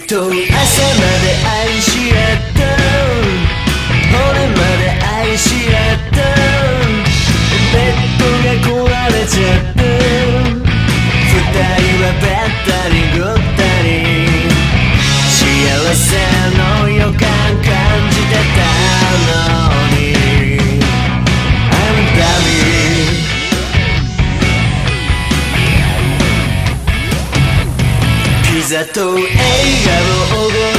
と朝まで愛しざと笑顔を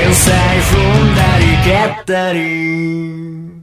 天才踏んだり蹴ったり